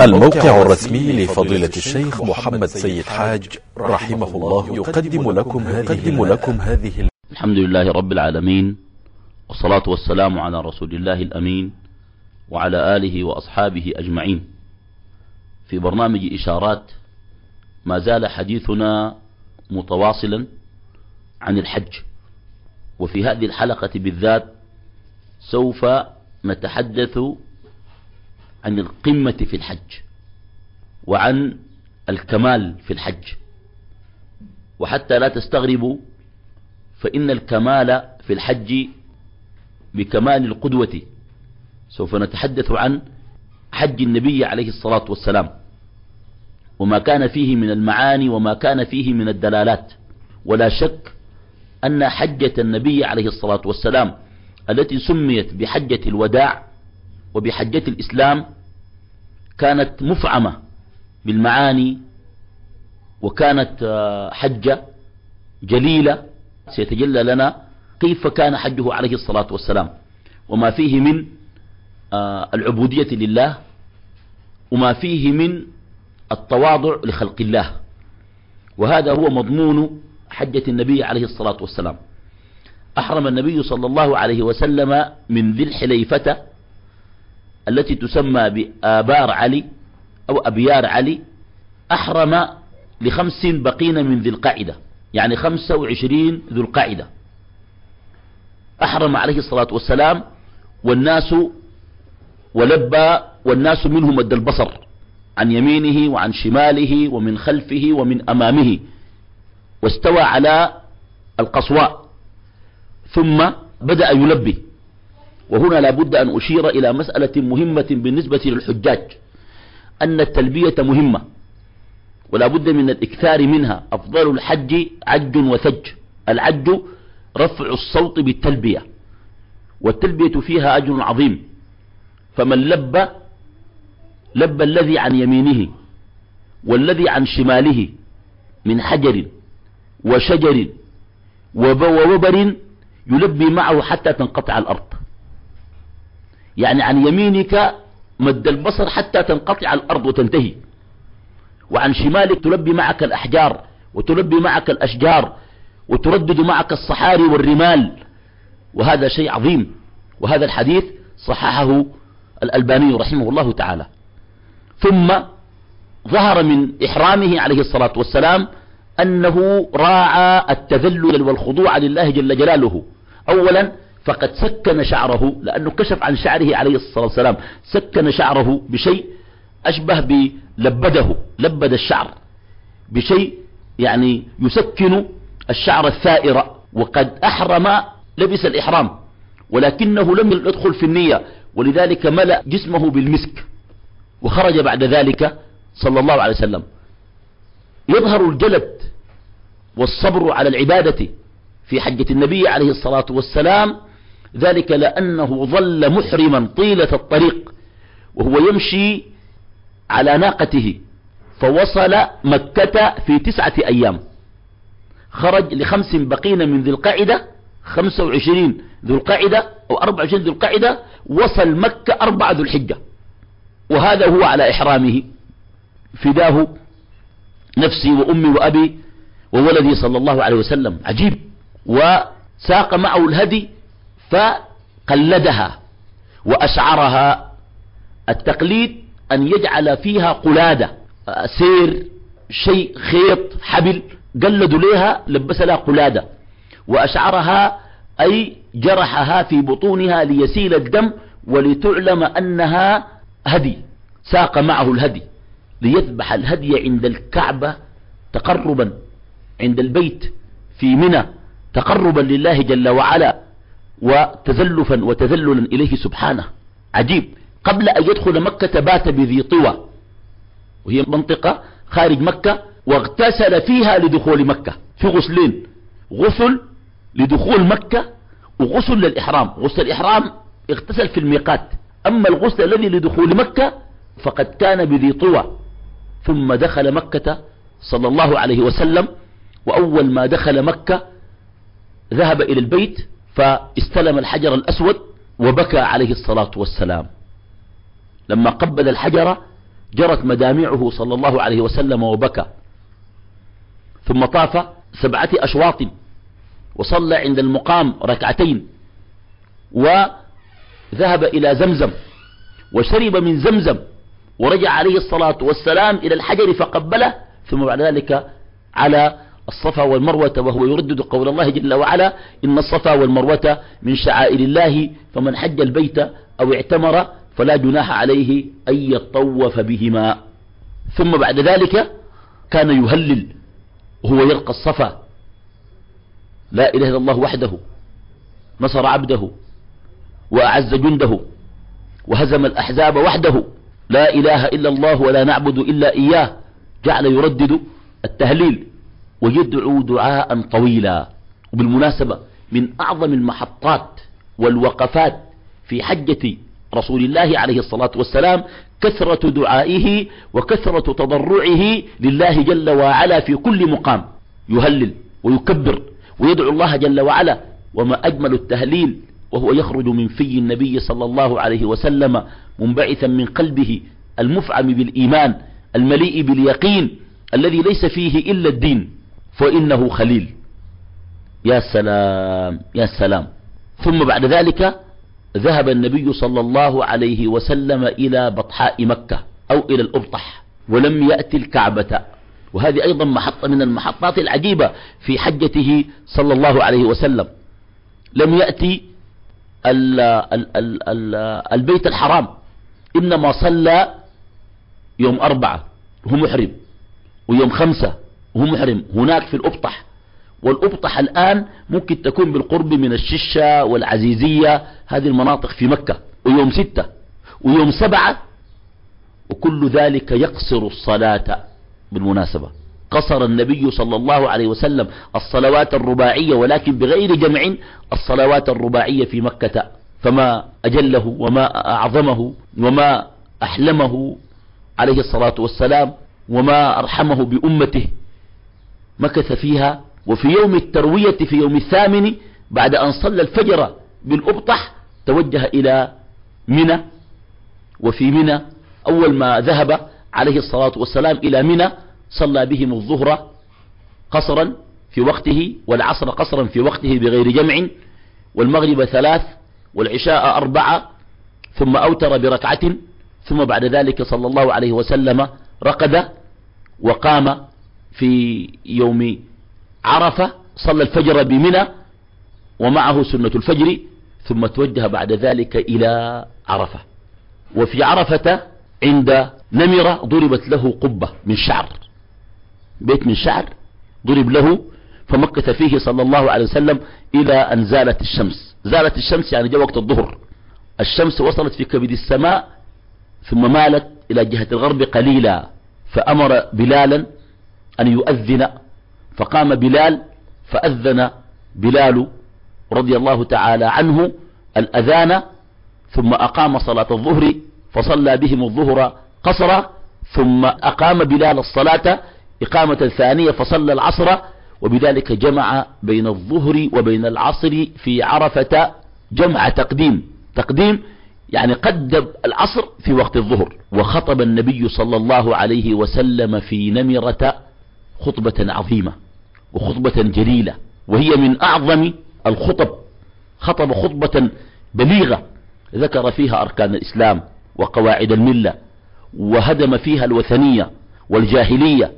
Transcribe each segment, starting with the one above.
الموقع الرسمي لفضيلة الشيخ محمد سيد حاج رحمه الله يقدم لكم هذه, لكم هذه الحمد لله رب العالمين والصلاة والسلام على رسول الله الأمين وعلى آله وأصحابه أجمعين. في برنامج إشارات ما زال حديثنا متواصلا عن الحج. وفي هذه الحلقة بالذات سوف نتحدث عن القمة في الحج وعن الكمال في الحج. وحتى لا تستغربوا فإن الكمال في الحج بكمال القدوة. سوف نتحدث عن حج النبي عليه الصلاة والسلام وما كان فيه من المعاني وما كان فيه من الدلالات. ولا شك أن حجة النبي عليه الصلاة والسلام التي سميت بحجة الوداع وبحجة الإسلام كانت مفعمة بالمعاني وكانت حجة جليلة. سيتجلى لنا كيف كان حجه عليه الصلاة والسلام وما فيه من العبودية لله وما فيه من التواضع لخلق الله. وهذا هو مضمون حجة النبي عليه الصلاة والسلام. أحرم النبي صلى الله عليه وسلم من ذي الحليفة التي تسمى بآبار علي أو أبيار علي أحرم لخمس بقين من ذي القاعدة يعني خمسة وعشرين ذو القاعدة. أحرم عليه الصلاة والسلام والناس ولبى والناس منه مد البصر عن يمينه وعن شماله ومن خلفه ومن أمامه واستوى على القصواء ثم بدأ يلبي. وهنا لابد أن أشير إلى مسألة مهمة بالنسبة للحجاج أن التلبية مهمة ولا بد من الإكثار منها. أفضل الحج عج وثج العج رفع الصوت بالتلبية والتلبية فيها أجر عظيم. فمن لب لب الذي عن يمينه والذي عن شماله من حجر وشجر ووبر يلبي معه حتى تنقطع الأرض. يعني عن يمينك مد البصر حتى تنقطع الأرض وتنتهي. وعن شمالك تلبي معك الأحجار وتلبي معك الأشجار وتردد معك الصحاري والرمال. وهذا شيء عظيم. وهذا الحديث صححه الألباني رحمه الله تعالى. ثم ظهر من إحرامه عليه الصلاة والسلام أنه راعى التذلل والخضوع لله جل جلاله. أولا فقد سكن شعره لأنه كشف عن شعره عليه الصلاة والسلام سكن شعره بشيء أشبه بلبده لبد الشعر بشيء يعني يسكن الشعر الثائر وقد أحرم لبس الإحرام ولكنه لم يدخل في النية ولذلك ملأ جسمه بالمسك وخرج بعد ذلك صلى الله عليه وسلم. يظهر الجلد والصبر على العبادة في حجة النبي عليه الصلاة والسلام ذلك لأنه ظل محرما طيلة الطريق وهو يمشي على ناقته فوصل مكة في تسعة أيام. خرج لخمس بقين من ذي القاعدة خمسة وعشرين ذو القاعدة أو أربعة وعشرين ذو القاعدة وصل مكة أربعة ذو الحجة. وهذا هو على إحرامه. فداه نفسي وأمي وأبي وولدي صلى الله عليه وسلم. عجيب. وساق معه الهدي فقلدها وأشعرها التقليد أن يجعل فيها قلادة سير شيء خيط حبل قلدوا لها لبس لها قلادة. وأشعرها أي جرحها في بطونها ليسيل الدم ولتعلم أنها هدي ساق معه الهدي ليذبح الهدي عند الكعبة تقربا عند البيت في منى تقربا لله جل وعلا. وتزلفا وتذللا إليه سبحانه. عجيب. قبل أن يدخل مكة بات بذي طوى. وهي منطقة خارج مكة واغتسل فيها لدخول مكة. في غسلين. غسل لدخول مكة وغسل للإحرام. غسل الإحرام اغتسل في الميقات. أما الغسل الذي لدخول مكة فقد كان بذي طوى. ثم دخل مكة صلى الله عليه وسلم. وأول ما دخل مكة ذهب إلى البيت. فاستلم الحجر الأسود وبكى عليه الصلاة والسلام. لما قبل الحجر جرت مدامعه صلى الله عليه وسلم وبكى. ثم طاف سبعة أشواط وصلى عند المقام ركعتين وذهب إلى زمزم وشرب من زمزم ورجع عليه الصلاة والسلام إلى الحجر فقبله ثم بعد ذلك على الصفا والمروة وهو يردد قول الله جل وعلا إن الصفا والمروة من شعائر الله فمن حج البيت أو اعتمر فلا جناح عليه أن يطوف بهما. ثم بعد ذلك كان يهلل وهو يلقى الصفا. لا إله إلا الله وحده. نصر عبده وأعز جنده وهزم الأحزاب وحده. لا إله إلا الله ولا نعبد إلا إياه. جعل يردد التهليل. ويدعو دعاء طويلا. وبالمناسبة من أعظم المحطات والوقفات في حجة رسول الله عليه الصلاة والسلام كثرة دعائه وكثرة تضرعه لله جل وعلا في كل مقام. يهلل ويكبر ويدعو الله جل وعلا. وما أجمل التهليل وهو يخرج من في النبي صلى الله عليه وسلم منبعثا من قلبه المفعم بالإيمان المليء باليقين الذي ليس فيه إلا الدين. فإنه خليل. يا سلام يا سلام. ثم بعد ذلك ذهب النبي صلى الله عليه وسلم إلى بطحاء مكة أو إلى الأبطح ولم يأتي الكعبة. وهذه أيضا محطة من المحطات العجيبة في حجته صلى الله عليه وسلم. لم يأتي ال ال ال ال البيت الحرام. إنما صلى يوم أربعة وهو محرم ويوم خمسة وهو محرم هناك في الأبطح. والأبطح الآن ممكن تكون بالقرب من الششة والعزيزية هذه المناطق في مكة. ويوم ستة ويوم سبعة وكل ذلك يقصر الصلاة بالمناسبة. قصر النبي صلى الله عليه وسلم الصلوات الرباعية ولكن بغير جمع الصلوات الرباعية في مكة. فما أجله وما أعظمه وما أحلمه عليه الصلاة والسلام وما أرحمه بأمته مكث فيها وفي يوم التروية في يوم الثامن بعد أن صلى الفجر بالأبطح توجه إلى منى وفي منى أول ما ذهب عليه الصلاة والسلام إلى منى صلى بهم الظهر قصرا في وقته والعصر قصرا في وقته بغير جمع والمغرب ثلاث والعشاء أربعة ثم أوتر بركعة ثم بعد ذلك صلى الله عليه وسلم رقد وقام في يوم عرفة صلى الفجر بمنى ومعه سنة الفجر ثم توجه بعد ذلك إلى عرفة. وفي عرفة عند نمرة ضربت له قبة من شعر. بيت من شعر ضرب له فمكث فيه صلى الله عليه وسلم إلى أن زالت الشمس. زالت الشمس يعني جاء وقت الظهر. الشمس وصلت في كبد السماء ثم مالت إلى جهة الغرب قليلا فأمر بلالا أن يؤذن فقام بلال فأذن بلال رضي الله تعالى عنه الأذان ثم أقام صلاة الظهر فصلى بهم الظهر قصرا ثم أقام بلال الصلاة إقامة ثانية فصلى العصر وبذلك جمع بين الظهر وبين العصر في عرفة جمع تقديم. تقديم يعني قدم العصر في وقت الظهر وخطب النبي صلى الله عليه وسلم في نمرة خطبة عظيمة وخطبة جليلة وهي من أعظم الخطب. خطب خطبة بليغة ذكر فيها أركان الإسلام وقواعد الملة وهدم فيها الوثنية والجاهلية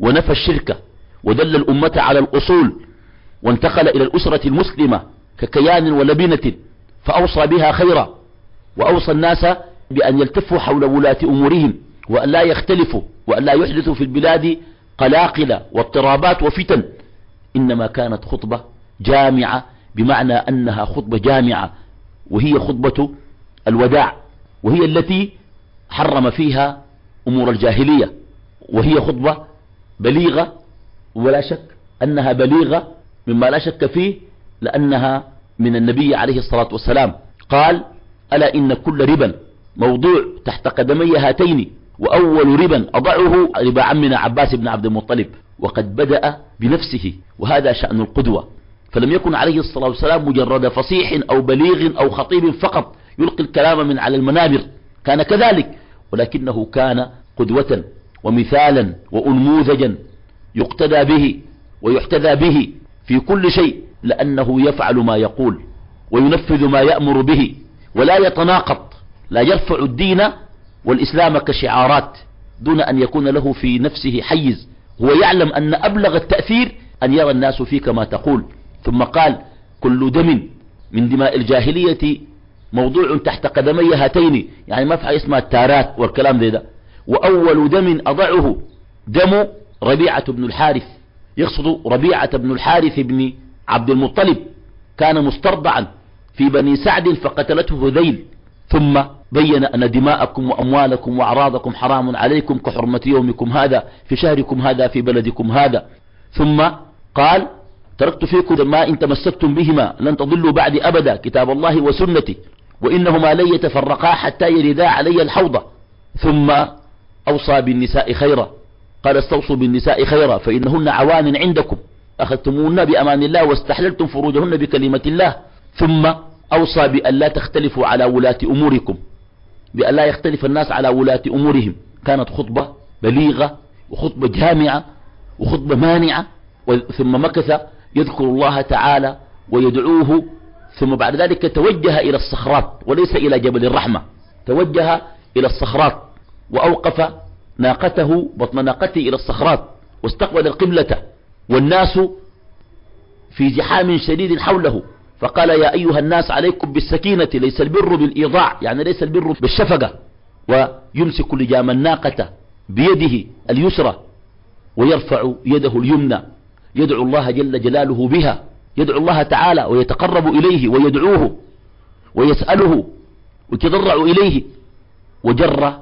ونفى الشركة ودل الأمة على الأصول وانتقل إلى الأسرة المسلمة ككيان ولبنة فأوصى بها خيرا وأوصى الناس بأن يلتفوا حول ولاة أمورهم وأن لا يختلفوا وأن لا يحدثوا في البلاد قلاقل واضطرابات وفتن. إنما كانت خطبة جامعة بمعنى أنها خطبة جامعة وهي خطبة الوداع وهي التي حرم فيها أمور الجاهلية وهي خطبة بليغة ولا شك أنها بليغة مما لا شك فيه لأنها من النبي عليه الصلاة والسلام. قال ألا إن كل ربا موضوع تحت قدمي هاتين وأول ربا أضعه ربا عمنا عباس بن عبد المطلب وقد بدأ بنفسه وهذا شأن القدوة. فلم يكن عليه الصلاة والسلام مجرد فصيح أو بليغ أو خطيب فقط يلقي الكلام من على المنابر. كان كذلك ولكنه كان قدوة ومثالا وأنموذجا يقتدى به ويحتذى به في كل شيء لأنه يفعل ما يقول وينفذ ما يأمر به ولا يتناقض لا يرفع الدين والإسلام كشعارات دون أن يكون له في نفسه حيز. هو يعلم أن أبلغ التأثير أن يرى الناس فيك ما تقول. ثم قال كل دم من دماء الجاهلية موضوع تحت قدمي هاتين. يعني ما في اسمها التارات والكلام ذي ده. وأول دم أضعه دم ربيعة بن الحارث. يقصد ربيعة بن الحارث بن عبد المطلب. كان مسترضعا في بني سعد فقتلته هذيل. ثم بين أن دماءكم وأموالكم وأعراضكم حرام عليكم كحرمة يومكم هذا في شهركم هذا في بلدكم هذا. ثم قال تركت فيكم ما إن تمسكتم بهما لن تضلوا بعد أبدا كتاب الله وسنتي وإنهما لن يتفرقا حتى يردا علي الحوضة ثم أوصى بالنساء خيرا قال استوصوا بالنساء خيرا فإنهن عوان عندكم أخذتموهن بأمان الله واستحللتم فروجهن بكلمة الله. ثم أوصى بأن لا تختلفوا على ولاة أموركم. بأن لا يختلف الناس على ولاة أمورهم. كانت خطبة بليغة وخطبة جامعة وخطبة مانعة ثم مكث يذكر الله تعالى ويدعوه ثم بعد ذلك توجه إلى الصخرات وليس إلى جبل الرحمة. توجه إلى الصخرات وأوقف ناقته بطن ناقته إلى الصخرات واستقبل القبلة والناس في زحام شديد حوله. فقال يا أيها الناس عليكم بالسكينة ليس البر بالإيضاع. يعني ليس البر بالشفقة. ويمسك لجام الناقة بيده اليسرى ويرفع يده اليمنى. يدعو الله جل جلاله بها. يدعو الله تعالى ويتقرب إليه ويدعوه ويسأله ويتضرع إليه. وجر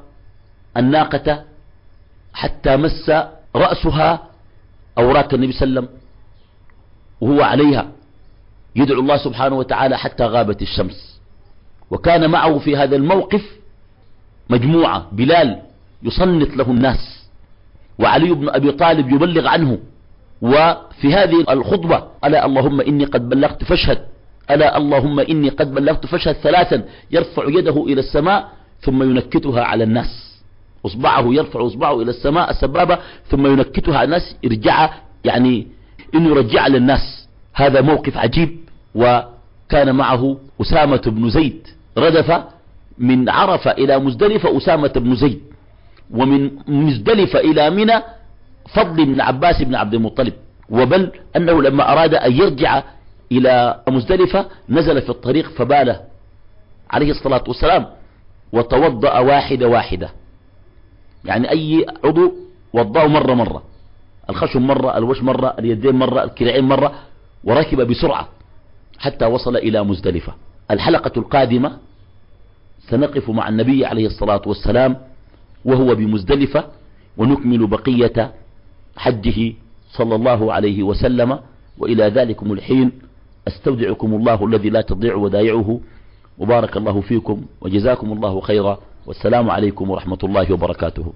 الناقة حتى مس رأسها أوراق النبي صلى الله عليه وسلم وهو عليها. يدعو الله سبحانه وتعالى حتى غابت الشمس. وكان معه في هذا الموقف مجموعة بلال يصنت له الناس وعلي بن أبي طالب يبلغ عنه. وفي هذه الخطبة ألا اللهم إني قد بلغت فاشهد ألا اللهم إني قد بلغت فاشهد ثلاثا يرفع يده إلى السماء ثم ينكتها على الناس. أصبعه يرفع أصبعه إلى السماء السبابة ثم ينكتها على الناس يرجع يعني إنه يرجع للناس. هذا موقف عجيب. وكان معه أسامة بن زيد ردف من عرفة إلى مزدلفة أسامة بن زيد ومن مزدلفة إلى منى فضل بن عباس بن عبد المطلب. وبل أنه لما أراد أن يرجع إلى مزدلفة نزل في الطريق فبال عليه الصلاة والسلام وتوضأ واحدة واحدة. يعني أي عضو وضأه مرة مرة الخشم مرة الوش مرة اليدين مرة الكلاعين مرة وركب بسرعة. حتى وصل إلى مزدلفة. الحلقة القادمة سنقف مع النبي عليه الصلاة والسلام وهو بمزدلفة ونكمل بقية حجه صلى الله عليه وسلم. وإلى ذلكم الحين أستودعكم الله الذي لا تضيع ودايعه وبارك الله فيكم وجزاكم الله خيرا. والسلام عليكم ورحمة الله وبركاته.